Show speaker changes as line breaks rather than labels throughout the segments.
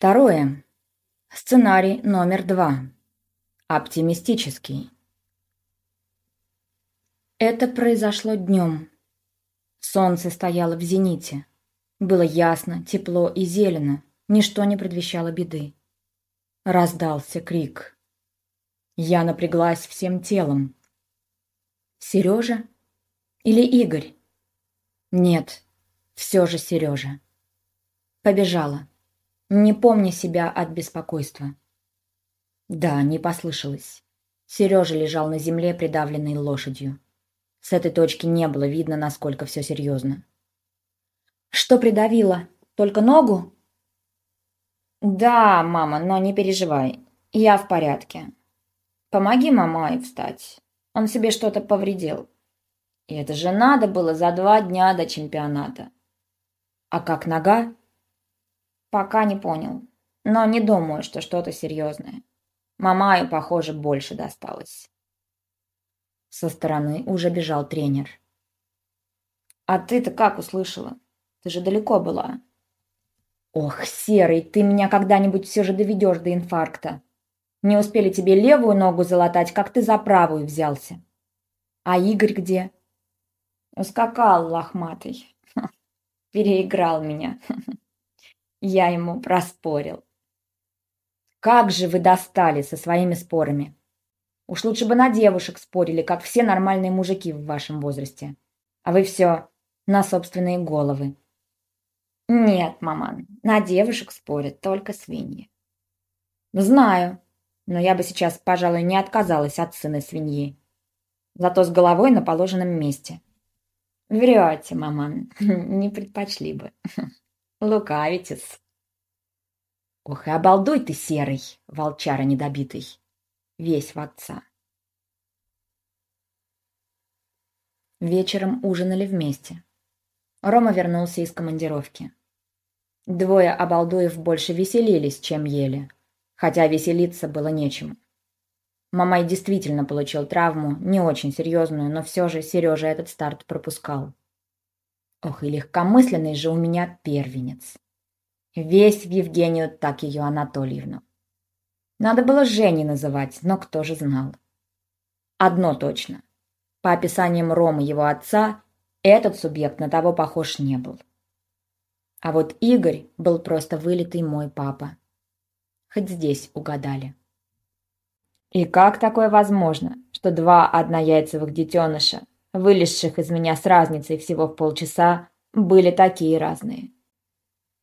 Второе. Сценарий номер два. Оптимистический. Это произошло днем. Солнце стояло в зените. Было ясно, тепло и зелено. Ничто не предвещало беды. Раздался крик. Я напряглась всем телом. Сережа? Или Игорь? Нет, все же Сережа. Побежала, не помня себя от беспокойства. Да, не послышалось. Сережа лежал на земле, придавленный лошадью. С этой точки не было видно, насколько все серьезно. «Что придавило? Только ногу?» «Да, мама, но не переживай. Я в порядке. Помоги мамай встать. Он себе что-то повредил. И это же надо было за два дня до чемпионата. А как нога? Пока не понял. Но не думаю, что что-то серьезное. Мамаю, похоже, больше досталось. Со стороны уже бежал тренер. «А ты-то как услышала? Ты же далеко была». «Ох, Серый, ты меня когда-нибудь все же доведешь до инфаркта. Не успели тебе левую ногу залатать, как ты за правую взялся. А Игорь где?» Ускакал лохматый. Переиграл меня. Я ему проспорил. Как же вы достали со своими спорами. Уж лучше бы на девушек спорили, как все нормальные мужики в вашем возрасте. А вы все на собственные головы. Нет, маман, на девушек спорят только свиньи. Знаю, но я бы сейчас, пожалуй, не отказалась от сына свиньи. Зато с головой на положенном месте. Врете, маман, не предпочли бы. Лукавитесь. Ох, и обалдуй ты, серый, волчара недобитый. Весь в отца. Вечером ужинали вместе. Рома вернулся из командировки. Двое обалдуев больше веселились, чем ели, хотя веселиться было нечему. Мамай действительно получил травму, не очень серьезную, но все же Сережа этот старт пропускал. Ох, и легкомысленный же у меня первенец. Весь в Евгению, так ее Анатольевну. Надо было Женей называть, но кто же знал. Одно точно. По описаниям Ромы его отца, этот субъект на того похож не был. А вот Игорь был просто вылитый мой папа. Хоть здесь угадали. И как такое возможно, что два однояйцевых детеныша, вылезших из меня с разницей всего в полчаса, были такие разные?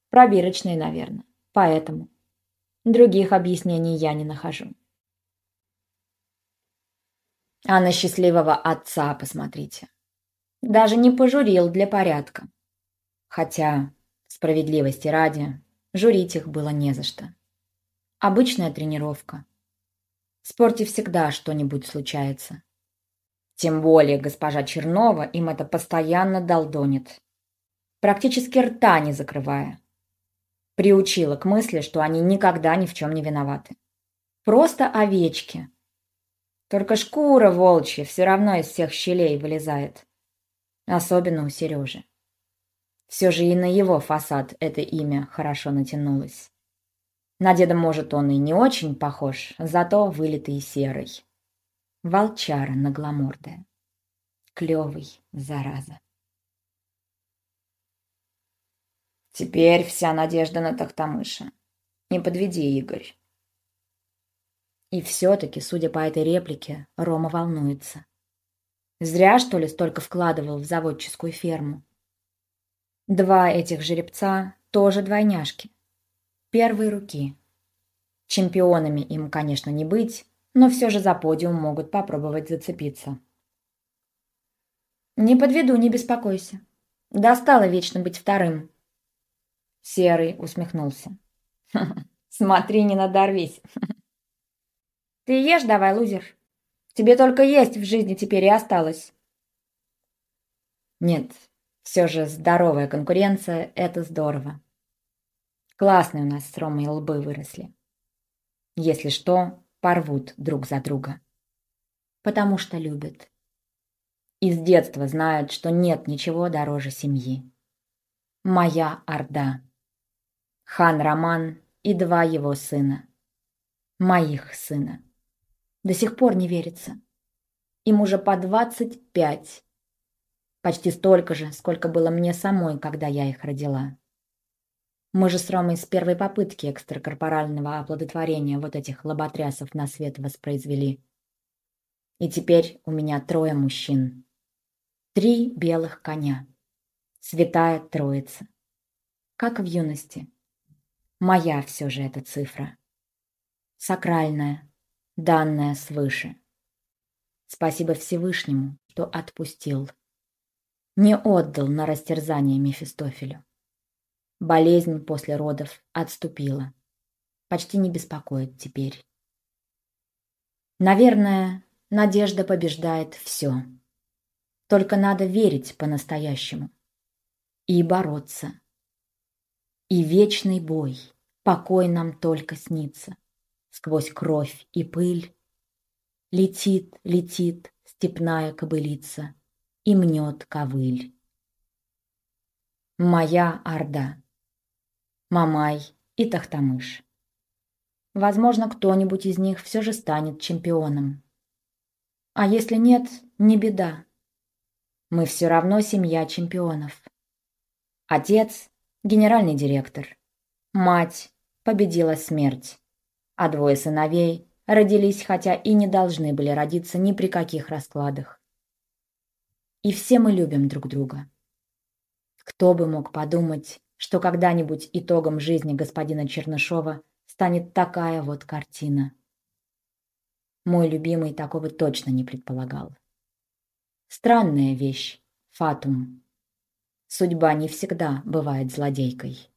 Пробирочные, наверное. Поэтому. Других объяснений я не нахожу. А на счастливого отца посмотрите. Даже не пожурил для порядка. Хотя, справедливости ради, журить их было не за что. Обычная тренировка – в спорте всегда что-нибудь случается. Тем более госпожа Чернова им это постоянно долдонит. Практически рта не закрывая. Приучила к мысли, что они никогда ни в чем не виноваты. Просто овечки. Только шкура волчья все равно из всех щелей вылезает. Особенно у Сережи. Все же и на его фасад это имя хорошо натянулось. На деда, может, он и не очень похож, зато вылитый серый. Волчара нагломордая. Клевый, зараза. Теперь вся надежда на Тахтамыша. Не подведи, Игорь. И все-таки, судя по этой реплике, Рома волнуется. Зря, что ли, столько вкладывал в заводческую ферму. Два этих жеребца тоже двойняшки первой руки. Чемпионами им, конечно, не быть, но все же за подиум могут попробовать зацепиться. «Не подведу, не беспокойся. Достало вечно быть вторым». Серый усмехнулся. «Смотри, не надорвись». «Ты ешь давай, лузер. Тебе только есть в жизни теперь и осталось». Нет, все же здоровая конкуренция – это здорово. Классные у нас с Ромой лбы выросли. Если что, порвут друг за друга. Потому что любят. И с детства знают, что нет ничего дороже семьи. Моя Орда. Хан Роман и два его сына. Моих сына. До сих пор не верится. Им уже по двадцать пять. Почти столько же, сколько было мне самой, когда я их родила. Мы же с Ромой с первой попытки экстракорпорального оплодотворения вот этих лоботрясов на свет воспроизвели. И теперь у меня трое мужчин. Три белых коня. Святая Троица. Как в юности. Моя все же эта цифра. Сакральная, данная свыше. Спасибо Всевышнему, что отпустил. Не отдал на растерзание Мефистофелю. Болезнь после родов отступила. Почти не беспокоит теперь. Наверное, надежда побеждает все. Только надо верить по-настоящему. И бороться. И вечный бой, покой нам только снится. Сквозь кровь и пыль Летит, летит степная кобылица И мнет ковыль. Моя орда. Мамай и Тахтамыш. Возможно, кто-нибудь из них все же станет чемпионом. А если нет, не беда. Мы все равно семья чемпионов. Отец – генеральный директор. Мать победила смерть. А двое сыновей родились, хотя и не должны были родиться ни при каких раскладах. И все мы любим друг друга. Кто бы мог подумать, что когда-нибудь итогом жизни господина Чернышова станет такая вот картина. Мой любимый такого точно не предполагал. Странная вещь, фатум. Судьба не всегда бывает злодейкой.